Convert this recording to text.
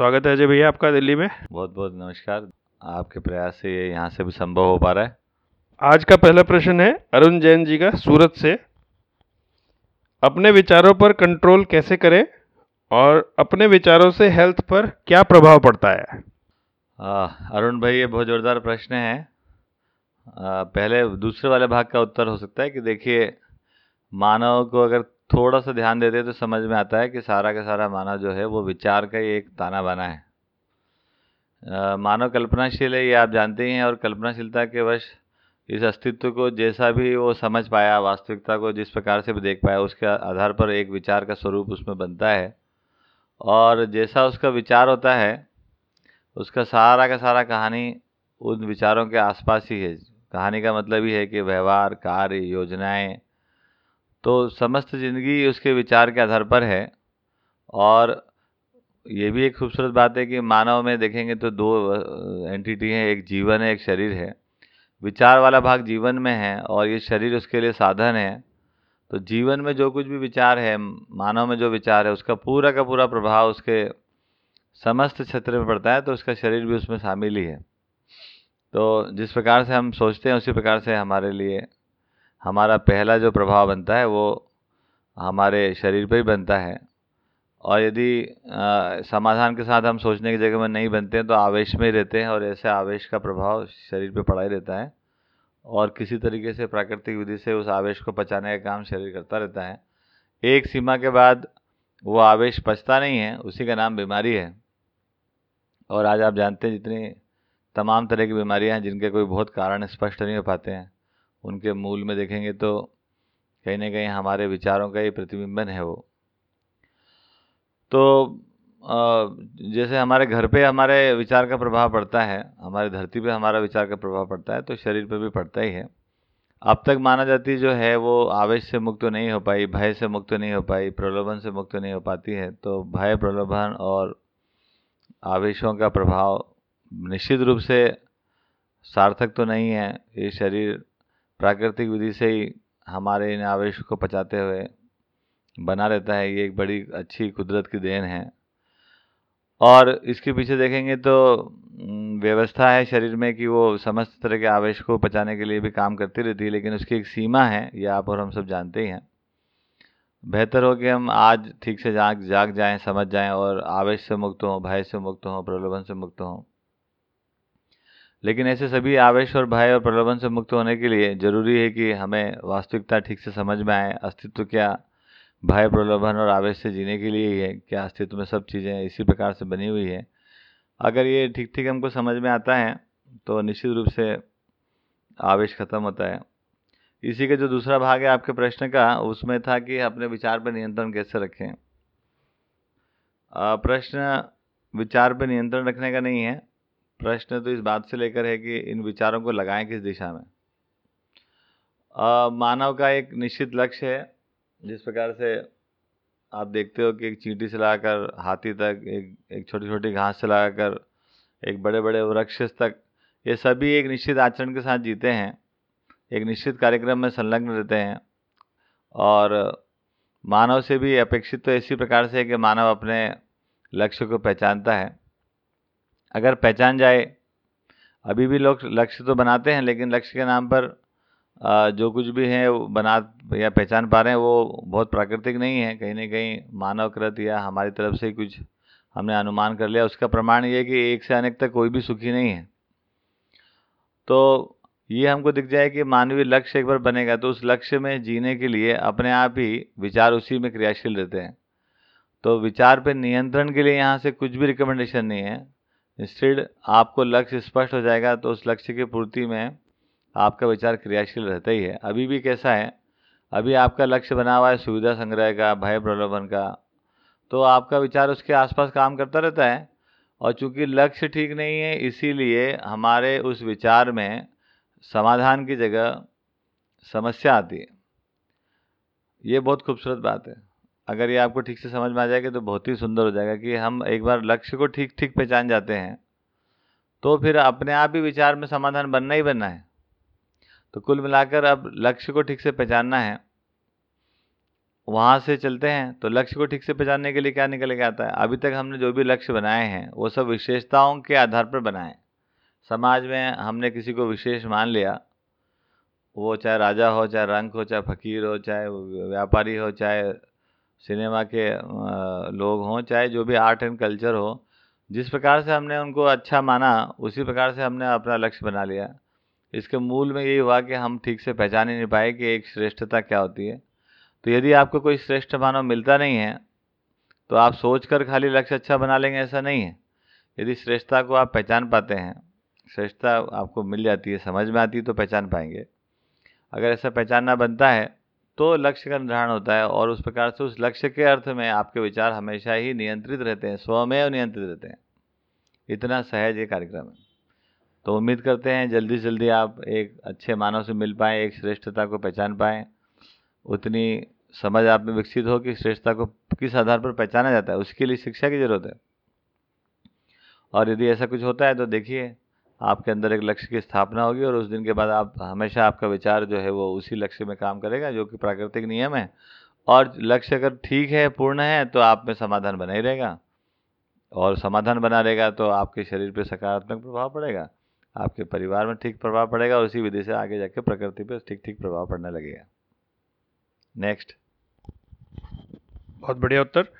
स्वागत है अजय भैया आपका दिल्ली में। बहुत बहुत नमस्कार। आपके प्रयास से ये यहाँ से भी संभव हो पा रहा है। आज का पहला प्रश्न है अरुण जैन जी का सूरत से। अपने विचारों पर कंट्रोल कैसे करें और अपने विचारों से हेल्थ पर क्या प्रभाव पड़ता है? आ, अरुण भाई ये बहुत ज़ोरदार प्रश्न है। आ, पहले दूसरे वाले भाग का उत्तर हो सकता है कि देखिए मानव को अगर थोड़ा सा ध्यान देते तो समझ में आता है कि सारा का सारा मानव जो है, वो विचार का ही एक ताना बना है। मानव कल्पनाशील है, ये आप जानते ही हैं और कल्पनाशीलता के वश इस अस्तित्व को जैसा भी वो समझ पाया, वास्तविकता को जिस प्रकार से भी देख पाया, उसके आधार पर एक विचार का स्वरूप उसमें बनता है। और जैसा उसका विचार होता है, उसका सारा का सारा कहानी उन विचारों के आसपास ही है। कहानी का मतलब ही है कि व्यवहार, कार्य, योजनाएँ तो समस्त ज़िंदगी उसके विचार के आधार पर है। और ये भी एक खूबसूरत बात है कि मानव में देखेंगे तो दो एंटिटी हैं, एक जीवन है, एक शरीर है। विचार वाला भाग जीवन में है और ये शरीर उसके लिए साधन है। तो जीवन में जो कुछ भी विचार है, मानव में जो विचार है, उसका पूरा का पूरा प्रभाव उसके समस्त क्षेत्र में पड़ता है तो उसका शरीर भी उसमें शामिल ही है। तो जिस प्रकार से हम सोचते हैं, उसी प्रकार से हमारे लिए हमारा पहला जो प्रभाव बनता है, वो हमारे शरीर पर ही बनता है। और यदि समाधान के साथ हम सोचने की जगह में नहीं बनते हैं तो आवेश में ही रहते हैं और ऐसे आवेश का प्रभाव शरीर पे पड़ा ही रहता है। और किसी तरीके से प्राकृतिक विधि से उस आवेश को पचाने का काम शरीर करता रहता है। एक सीमा के बाद वो आवेश पचता नहीं है, उसी का नाम बीमारी है। और आज आप जानते हैं जितनी तमाम तरह की बीमारियाँ हैं, जिनके कोई बहुत कारण स्पष्ट नहीं हो पाते हैं। उनके मूल में देखेंगे तो कहीं ना कहीं हमारे विचारों का ही प्रतिबिंबन है वो। तो जैसे हमारे घर पे हमारे विचार का प्रभाव पड़ता है, हमारी धरती पे हमारा विचार का प्रभाव पड़ता है तो शरीर पे भी पड़ता ही है। अब तक माना जाती जो है वो आवेश से मुक्त तो नहीं हो पाई, भय से मुक्त तो नहीं हो पाई, प्रलोभन से मुक्त तो नहीं हो पाती है तो भय, प्रलोभन और आवेशों का प्रभाव निश्चित रूप से सार्थक तो नहीं है, ये शरीर प्राकृतिक विधि से ही हमारे इन आवेश को पचाते हुए बना रहता है, ये एक बड़ी अच्छी कुदरत की देन है। और इसके पीछे देखेंगे तो व्यवस्था है शरीर में कि वो समस्त तरह के आवेश को पचाने के लिए भी काम करती रहती है, लेकिन उसकी एक सीमा है, ये आप और हम सब जानते ही हैं। बेहतर हो कि हम आज ठीक से जाग जाग जाएँ, समझ जाएँ और आवेश से मुक्त हों, भय से मुक्त हों, प्रलोभन से मुक्त हों। लेकिन ऐसे सभी आवेश और भय और प्रलोभन से मुक्त होने के लिए ज़रूरी है कि हमें वास्तविकता ठीक से समझ में आए। अस्तित्व क्या भय, प्रलोभन और आवेश से जीने के लिए ही है? क्या अस्तित्व में सब चीज़ें इसी प्रकार से बनी हुई है? अगर ये ठीक ठीक हमको समझ में आता है तो निश्चित रूप से आवेश खत्म होता है। इसी का जो दूसरा भाग है आपके प्रश्न का, उसमें था कि अपने विचार पर नियंत्रण कैसे रखें? प्रश्न विचार पर नियंत्रण रखने का नहीं है। प्रश्न तो इस बात से लेकर है कि इन विचारों को लगाएँ किस दिशा में? आ, मानव का एक निश्चित लक्ष्य है जिस प्रकार से आप देखते हो कि एक चींटी से लाकर हाथी तक एक एक छोटी छोटी घास से लगाकर एक बड़े बड़े वृक्ष तक ये सभी एक निश्चित आचरण के साथ जीते हैं एक निश्चित कार्यक्रम में संलग्न रहते हैं और मानव से भी अपेक्षित तो इसी प्रकार से है कि मानव अपने लक्ष्य को पहचानता है। अगर पहचान जाए, अभी भी लोग लक्ष्य तो बनाते हैं, लेकिन लक्ष्य के नाम पर जो कुछ भी है बना या पहचान पा रहे हैं, वो बहुत प्राकृतिक नहीं है। कहीं ना कहीं मानवकृत या हमारी तरफ़ से कुछ हमने अनुमान कर लिया, उसका प्रमाण ये कि एक से अनेक तक कोई भी सुखी नहीं है। तो ये हमको दिख जाए कि मानवीय लक्ष्य एक बार बनेगा तो उस लक्ष्य में जीने के लिए अपने आप ही विचार उसी में क्रियाशील रहते हैं। तो विचार पे नियंत्रण के लिए यहाँ से कुछ भी रिकमेंडेशन नहीं है। इंस्टेड आपको लक्ष्य स्पष्ट हो जाएगा तो उस लक्ष्य की पूर्ति में आपका विचार क्रियाशील रहता ही है। अभी भी कैसा है? अभी आपका लक्ष्य बना हुआ है सुविधा संग्रह का, भय प्रलोभन का तो आपका विचार उसके आसपास काम करता रहता है। और चूँकि लक्ष्य ठीक नहीं है, इसीलिए हमारे उस विचार में समाधान की जगह समस्या आती है। ये बहुत खूबसूरत बात है। अगर ये आपको ठीक से समझ में आ जाएगा तो बहुत ही सुंदर हो जाएगा कि हम एक बार लक्ष्य को ठीक ठीक पहचान जाते हैं। तो फिर अपने आप ही विचार में समाधान बनना ही बनना है। तो कुल मिलाकर अब लक्ष्य को ठीक से पहचानना है। वहाँ से चलते हैं तो लक्ष्य को ठीक से पहचानने के लिए क्या निकल के आता है? अभी तक हमने जो भी लक्ष्य बनाए हैं, वो सब विशेषताओं के आधार पर बनाए। समाज में हमने किसी को विशेष मान लिया, वो चाहे राजा हो, चाहे रंक हो, चाहे फकीर हो, चाहे व्यापारी हो, चाहे सिनेमा के लोग हों, चाहे जो भी आर्ट एंड कल्चर हो, जिस प्रकार से हमने उनको अच्छा माना, उसी प्रकार से हमने अपना लक्ष्य बना लिया। इसके मूल में यही हुआ कि हम ठीक से पहचान ही नहीं पाए कि एक श्रेष्ठता क्या होती है। तो यदि आपको कोई श्रेष्ठ मानव मिलता नहीं है तो आप सोच कर खाली लक्ष्य अच्छा बना लेंगे, ऐसा नहीं है। यदि श्रेष्ठता को आप पहचान पाते हैं, श्रेष्ठता आपको मिल जाती है, समझ में आती है तो पहचान पाएँगे। अगर ऐसा पहचानना बनता है तो लक्ष्य का निर्धारण होता है और उस प्रकार से उस लक्ष्य के अर्थ में आपके विचार हमेशा ही नियंत्रित रहते हैं, स्वमेव नियंत्रित रहते हैं। इतना सहज ये कार्यक्रम है। तो उम्मीद करते हैं जल्दी से जल्दी आप एक अच्छे मानव से मिल पाएँ, एक श्रेष्ठता को पहचान पाएँ। उतनी समझ आप में विकसित हो कि श्रेष्ठता को किस आधार पर पहचाना जाता है, उसके लिए शिक्षा की ज़रूरत है। और यदि ऐसा कुछ होता है तो देखिए आपके अंदर एक लक्ष्य की स्थापना होगी और उस दिन के बाद आप, हमेशा आपका विचार जो है वो उसी लक्ष्य में काम करेगा, जो कि प्राकृतिक नियम है। और लक्ष्य अगर ठीक है, पूर्ण है तो आप में समाधान बना ही रहेगा। और समाधान बना रहेगा तो आपके शरीर पर सकारात्मक प्रभाव पड़ेगा, आपके परिवार में ठीक प्रभाव पड़ेगा, और उसी विधि से आगे जाके प्रकृति पर ठीक ठीक प्रभाव पड़ने लगेगा। नेक्स्ट। बहुत बढ़िया उत्तर।